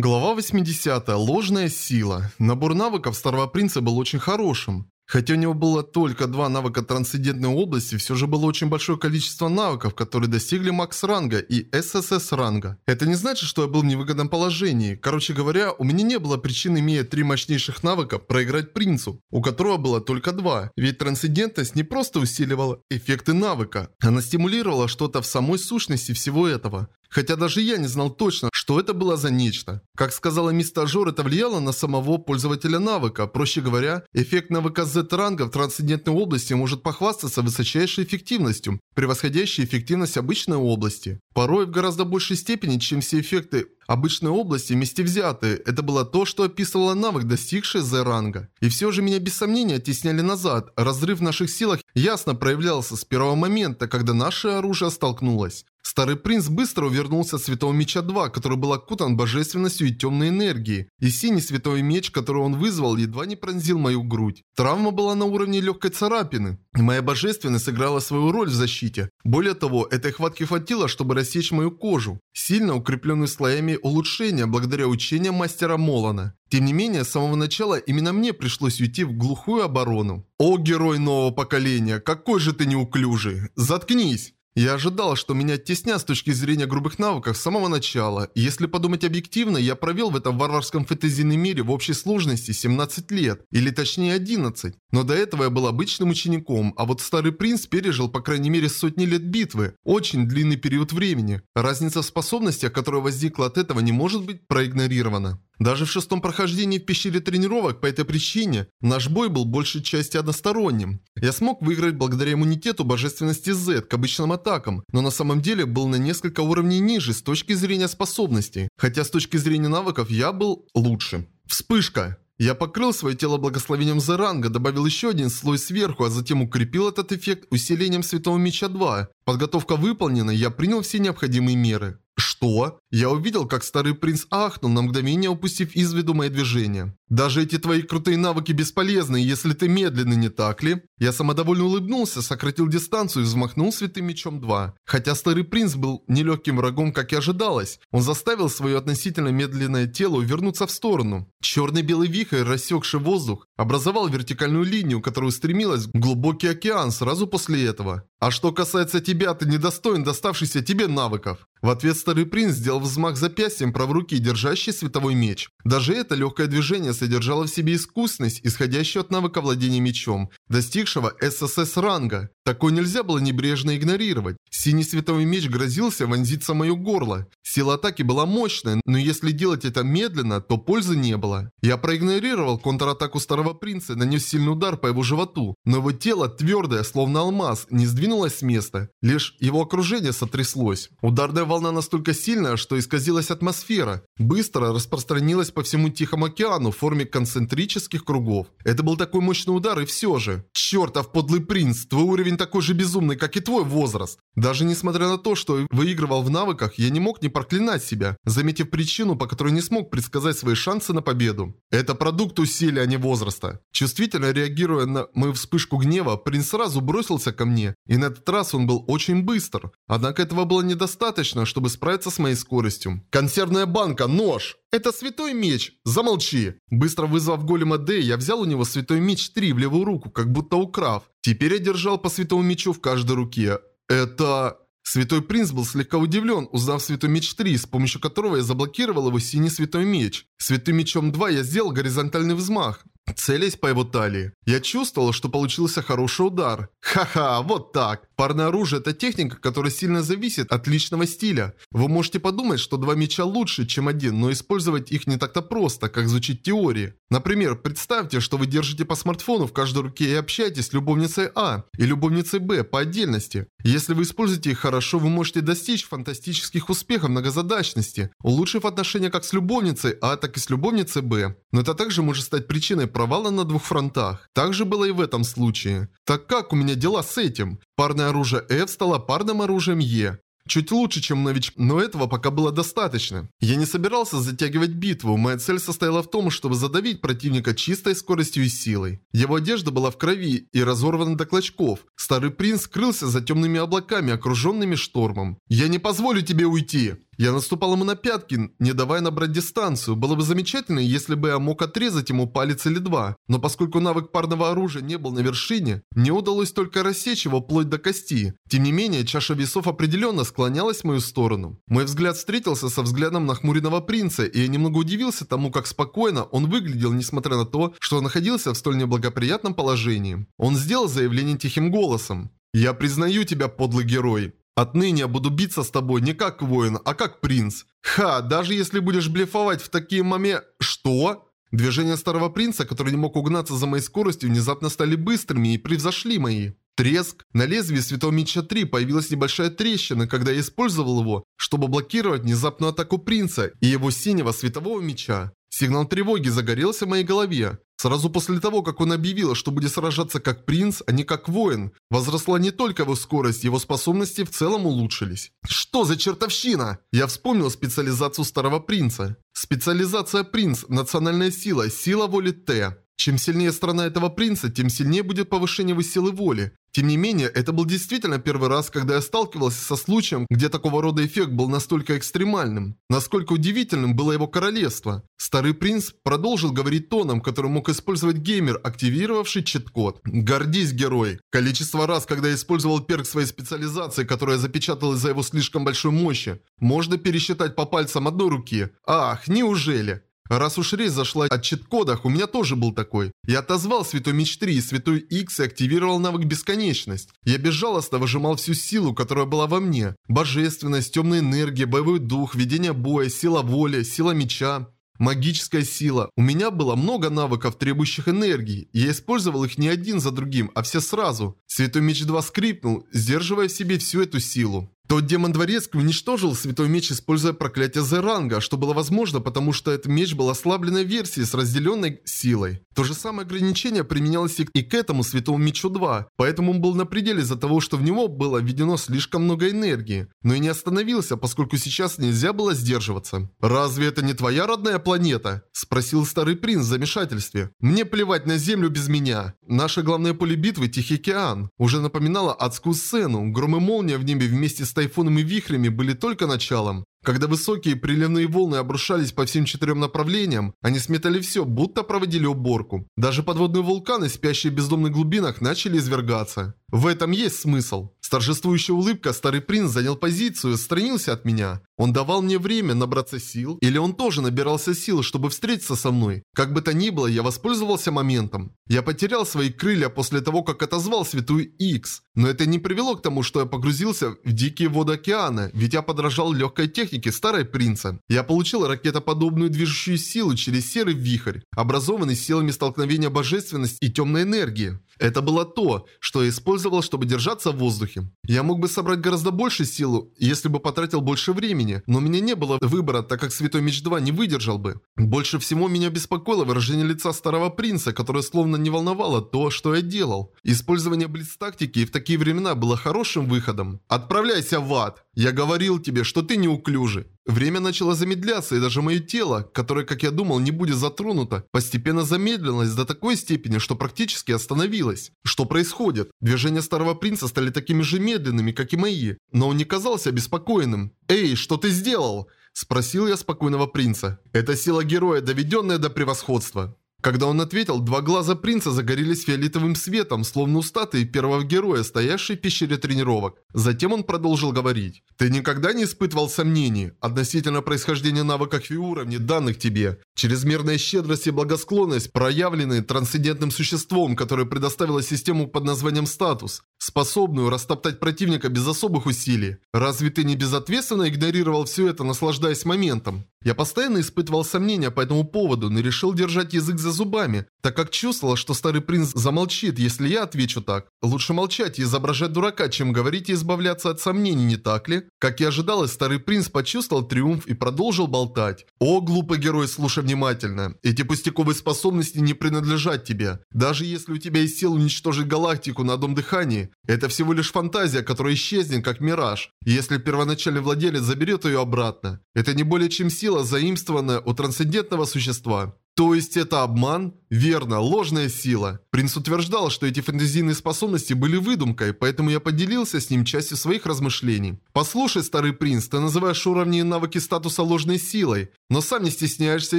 Глава 80. Ложная сила. Набор навыков Старого Принца был очень хорошим. Хотя у него было только два навыка трансцендентной области, все же было очень большое количество навыков, которые достигли макс ранга и ССС ранга. Это не значит, что я был в невыгодном положении. Короче говоря, у меня не было причин, имея три мощнейших навыка, проиграть принцу, у которого было только два. Ведь трансцендентность не просто усиливала эффекты навыка, она стимулировала что-то в самой сущности всего этого. Хотя даже я не знал точно, что это было за нечто. Как сказала мисс Стажер, это влияло на самого пользователя навыка. Проще говоря, эффект навыка Z-ранга в трансцендентной области может похвастаться высочайшей эффективностью, превосходящей эффективность обычной области. Порой в гораздо большей степени, чем все эффекты обычной области вместе взятые. Это было то, что описывало навык, достигший Z-ранга. И все же меня без сомнения оттесняли назад. Разрыв в наших силах ясно проявлялся с первого момента, когда наше оружие столкнулось. Старый принц быстро увернулся от Святого Меча 2, который был окутан божественностью и темной энергией, и синий Святой Меч, который он вызвал, едва не пронзил мою грудь. Травма была на уровне легкой царапины, и моя божественность сыграла свою роль в защите. Более того, этой хватки хватило, чтобы рассечь мою кожу, сильно укрепленную слоями улучшения благодаря учениям мастера Молана. Тем не менее, с самого начала именно мне пришлось уйти в глухую оборону. «О, герой нового поколения, какой же ты неуклюжий! Заткнись!» Я ожидал, что меня оттеснят с точки зрения грубых навыков с самого начала. Если подумать объективно, я провел в этом варварском фэнтезийном мире в общей сложности 17 лет, или точнее 11. Но до этого я был обычным учеником, а вот Старый Принц пережил по крайней мере сотни лет битвы. Очень длинный период времени. Разница в способностях, которая возникла от этого, не может быть проигнорирована. Даже в шестом прохождении в пещере тренировок по этой причине наш бой был большей части односторонним. Я смог выиграть благодаря иммунитету божественности Z к обычным атакам, но на самом деле был на несколько уровней ниже с точки зрения способностей, хотя с точки зрения навыков я был лучше. Вспышка. Я покрыл свое тело благословением Заранга, добавил еще один слой сверху, а затем укрепил этот эффект усилением Святого Меча 2. Подготовка выполнена, я принял все необходимые меры. Что? Я увидел, как старый принц ахнул, на мгновение упустив из виду мои движения. Даже эти твои крутые навыки бесполезны, если ты медленный, не так ли? Я самодовольно улыбнулся, сократил дистанцию и взмахнул святым мечом 2. Хотя старый принц был нелегким врагом, как и ожидалось, он заставил свое относительно медленное тело вернуться в сторону. Черный белый вихрь, рассекший воздух, образовал вертикальную линию, которая устремилась в глубокий океан сразу после этого. А что касается тебя, ты недостоин доставшихся тебе навыков. В ответ старый принц сделал взмах запястьем правой руки, держащий световой меч. Даже это легкое движение содержало в себе искусность, исходящую от навыка владения мечом, достигшего ССС ранга. Такое нельзя было небрежно игнорировать. Синий световой меч грозился вонзиться в мое горло. Сила атаки была мощная, но если делать это медленно, то пользы не было. Я проигнорировал контратаку старого принца, нанес сильный удар по его животу, но его тело, твердое, словно алмаз, не сдвинулось с места. Лишь его окружение сотряслось. Ударная волна настолько сильная, что исказилась атмосфера. Быстро распространилась по всему Тихому океану в форме концентрических кругов. Это был такой мощный удар и все же. Чертов подлый принц, твой уровень такой же безумный, как и твой возраст. Даже несмотря на то, что выигрывал в навыках, я не мог не проклинать себя, заметив причину, по которой не смог предсказать свои шансы на победу. Это продукт усилия, а не возраста. Чувствительно реагируя на мою вспышку гнева, принц сразу бросился ко мне, и на этот раз он был очень быстр. Однако этого было недостаточно, чтобы справиться с моей скоростью. Консервная банка, нож! «Это святой меч! Замолчи!» Быстро вызвав голема Д, я взял у него святой меч 3 в левую руку, как будто украв. Теперь я держал по святому мечу в каждой руке. «Это...» Святой принц был слегка удивлен, узнав Святой Меч 3, с помощью которого я заблокировал его синий Святой Меч. Святым Мечом 2 я сделал горизонтальный взмах, целясь по его талии. Я чувствовал, что получился хороший удар. Ха-ха, вот так. Парное оружие – это техника, которая сильно зависит от личного стиля. Вы можете подумать, что два меча лучше, чем один, но использовать их не так-то просто, как звучит теории. Например, представьте, что вы держите по смартфону в каждой руке и общаетесь с любовницей А и любовницей Б по отдельности. Если вы используете их хорошо, вы можете достичь фантастических успехов многозадачности, улучшив отношения как с любовницей А, так и с любовницей Б. Но это также может стать причиной провала на двух фронтах. Так же было и в этом случае. Так как у меня дела с этим? Парное оружие F стало парным оружием Е. Чуть лучше, чем новичок, но этого пока было достаточно. Я не собирался затягивать битву, моя цель состояла в том, чтобы задавить противника чистой скоростью и силой. Его одежда была в крови и разорвана до клочков. Старый принц скрылся за темными облаками, окруженными штормом. «Я не позволю тебе уйти!» Я наступал ему на пятки, не давая набрать дистанцию. Было бы замечательно, если бы я мог отрезать ему палец или два. Но поскольку навык парного оружия не был на вершине, мне удалось только рассечь его вплоть до кости. Тем не менее, чаша весов определенно склонялась в мою сторону. Мой взгляд встретился со взглядом нахмуренного принца, и я немного удивился тому, как спокойно он выглядел, несмотря на то, что находился в столь неблагоприятном положении. Он сделал заявление тихим голосом. «Я признаю тебя, подлый герой. Отныне я буду биться с тобой не как воин, а как принц. Ха, даже если будешь блефовать в такие моме... Что?» Движения старого принца, который не мог угнаться за моей скоростью, внезапно стали быстрыми и превзошли мои. Треск. На лезвии Святого Меча 3 появилась небольшая трещина, когда я использовал его, чтобы блокировать внезапную атаку принца и его синего Светового Меча. Сигнал тревоги загорелся в моей голове. Сразу после того, как он объявил, что будет сражаться как принц, а не как воин, возросла не только его скорость, его способности в целом улучшились. Что за чертовщина? Я вспомнил специализацию старого принца. Специализация принц, национальная сила, сила воли Т. Чем сильнее страна этого принца, тем сильнее будет повышение его силы воли. Тем не менее, это был действительно первый раз, когда я сталкивался со случаем, где такого рода эффект был настолько экстремальным. Насколько удивительным было его королевство. Старый принц продолжил говорить тоном, который мог использовать геймер, активировавший чит-код. «Гордись, герой! Количество раз, когда я использовал перк своей специализации, которая запечатала из-за его слишком большой мощи, можно пересчитать по пальцам одной руки. Ах, неужели?» Раз уж речь зашла о чит-кодах, у меня тоже был такой. Я отозвал Святой Меч 3 и Святой X и активировал навык Бесконечность. Я безжалостно выжимал всю силу, которая была во мне. Божественность, темная энергия, боевой дух, ведение боя, сила воли, сила меча. Магическая сила. У меня было много навыков, требующих энергии. Я использовал их не один за другим, а все сразу. Святой Меч 2 скрипнул, сдерживая в себе всю эту силу. Тот демон дворецкий уничтожил святой меч, используя проклятие Зеранга, что было возможно, потому что этот меч был ослабленной версией с разделенной силой. То же самое ограничение применялось и к этому святому мечу 2, поэтому он был на пределе из-за того, что в него было введено слишком много энергии. Но и не остановился, поскольку сейчас нельзя было сдерживаться. «Разве это не твоя родная планета?» – спросил старый принц в замешательстве. «Мне плевать на землю без меня. Наше главное поле битвы – Тихий океан. Уже напоминало адскую сцену. Гром и молния в небе вместе с тайфунами и вихрями были только началом. Когда высокие приливные волны обрушались по всем четырем направлениям, они сметали все, будто проводили уборку. Даже подводные вулканы, спящие в бездомных глубинах, начали извергаться. В этом есть смысл. С торжествующей улыбкой старый принц занял позицию и отстранился от меня. Он давал мне время набраться сил, или он тоже набирался сил, чтобы встретиться со мной. Как бы то ни было, я воспользовался моментом. Я потерял свои крылья после того, как отозвал Святую Икс. Но это не привело к тому, что я погрузился в дикие воды океана, ведь я подражал легкой технике старой принца. Я получил ракетоподобную движущую силу через серый вихрь, образованный силами столкновения божественности и темной энергии. Это было то, что я использовал, чтобы держаться в воздухе. Я мог бы собрать гораздо больше силу, если бы потратил больше времени, но у меня не было выбора, так как Святой Меч 2 не выдержал бы. Больше всего меня беспокоило выражение лица старого принца, которое словно не волновало то, что я делал. Использование блиц-тактики в такие времена было хорошим выходом. «Отправляйся в ад! Я говорил тебе, что ты неуклюжий!» Время начало замедляться, и даже мое тело, которое, как я думал, не будет затронуто, постепенно замедлилось до такой степени, что практически остановилось. Что происходит? Движения Старого Принца стали такими же медленными, как и мои, но он не казался обеспокоенным. «Эй, что ты сделал?» Спросил я спокойного принца. «Это сила героя, доведенная до превосходства». Когда он ответил, два глаза принца загорелись фиолетовым светом, словно у статуи первого героя, стоявшей в пещере тренировок. Затем он продолжил говорить. «Ты никогда не испытывал сомнений относительно происхождения навыков и уровней, данных тебе? Чрезмерная щедрость и благосклонность, проявленные трансцендентным существом, которое предоставило систему под названием «статус», способную растоптать противника без особых усилий. Разве ты не безответственно игнорировал все это, наслаждаясь моментом? Я постоянно испытывал сомнения по этому поводу, но решил держать язык за зубами, так как чувствовал, что старый принц замолчит, если я отвечу так. Лучше молчать и изображать дурака, чем говорить и избавляться от сомнений, не так ли? Как и ожидалось, старый принц почувствовал триумф и продолжил болтать. «О, глупый герой, слушай внимательно. Эти пустяковые способности не принадлежат тебе. Даже если у тебя есть сила уничтожить галактику на одном дыхании, это всего лишь фантазия, которая исчезнет, как мираж, если первоначальный владелец заберет ее обратно. Это не более чем сила, заимствованная у трансцендентного существа. То есть это обман? Верно, ложная сила. Принц утверждал, что эти фэнтезийные способности были выдумкой, поэтому я поделился с ним частью своих размышлений. Послушай, старый принц, ты называешь уровни и навыки статуса ложной силой, но сам не стесняешься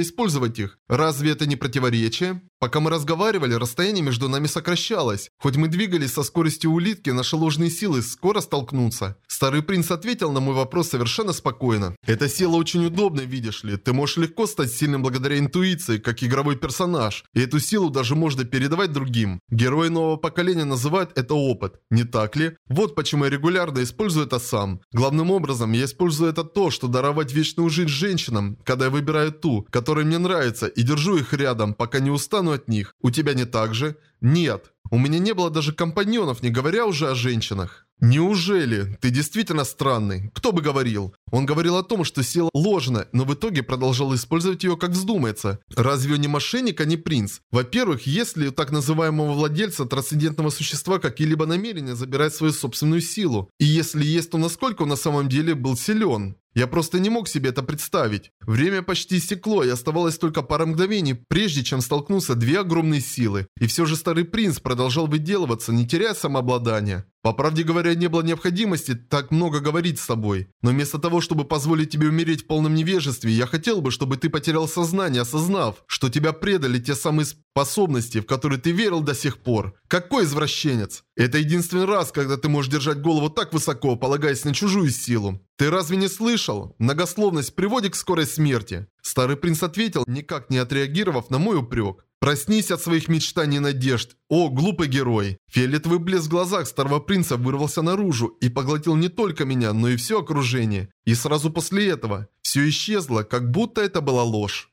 использовать их. Разве это не противоречие? Пока мы разговаривали, расстояние между нами сокращалось. Хоть мы двигались со скоростью улитки, наши ложные силы скоро столкнутся. Старый принц ответил на мой вопрос совершенно спокойно. Эта сила очень удобна, видишь ли. Ты можешь легко стать сильным благодаря интуиции, как игровой персонаж. Эту силу даже можно передавать другим. Герои нового поколения называют это опыт. Не так ли? Вот почему я регулярно использую это сам. Главным образом, я использую это то, что даровать вечную жизнь женщинам, когда я выбираю ту, которая мне нравится, и держу их рядом, пока не устану от них. У тебя не так же? Нет. У меня не было даже компаньонов, не говоря уже о женщинах. Неужели? Ты действительно странный. Кто бы говорил? Он говорил о том, что сила ложна, но в итоге продолжал использовать ее как вздумается. Разве он не мошенник, а не принц? Во-первых, если у так называемого владельца трансцендентного существа какие-либо намерения забирать свою собственную силу? И если есть, то насколько он на самом деле был силен? Я просто не мог себе это представить. Время почти истекло, и оставалось только пара мгновений, прежде чем столкнуться две огромные силы. И все же старый принц продолжал выделываться, не теряя самообладания. По правде говоря, не было необходимости так много говорить с тобой. Но вместо того, чтобы позволить тебе умереть в полном невежестве, я хотел бы, чтобы ты потерял сознание, осознав, что тебя предали те самые способности, в которые ты верил до сих пор. Какой извращенец! Это единственный раз, когда ты можешь держать голову так высоко, полагаясь на чужую силу. Ты разве не слышал? Многословность приводит к скорой смерти. Старый принц ответил, никак не отреагировав на мой упрек. Проснись от своих мечтаний и надежд. О, глупый герой. Фиолетовый блеск в глазах старого принца вырвался наружу и поглотил не только меня, но и все окружение. И сразу после этого все исчезло, как будто это была ложь.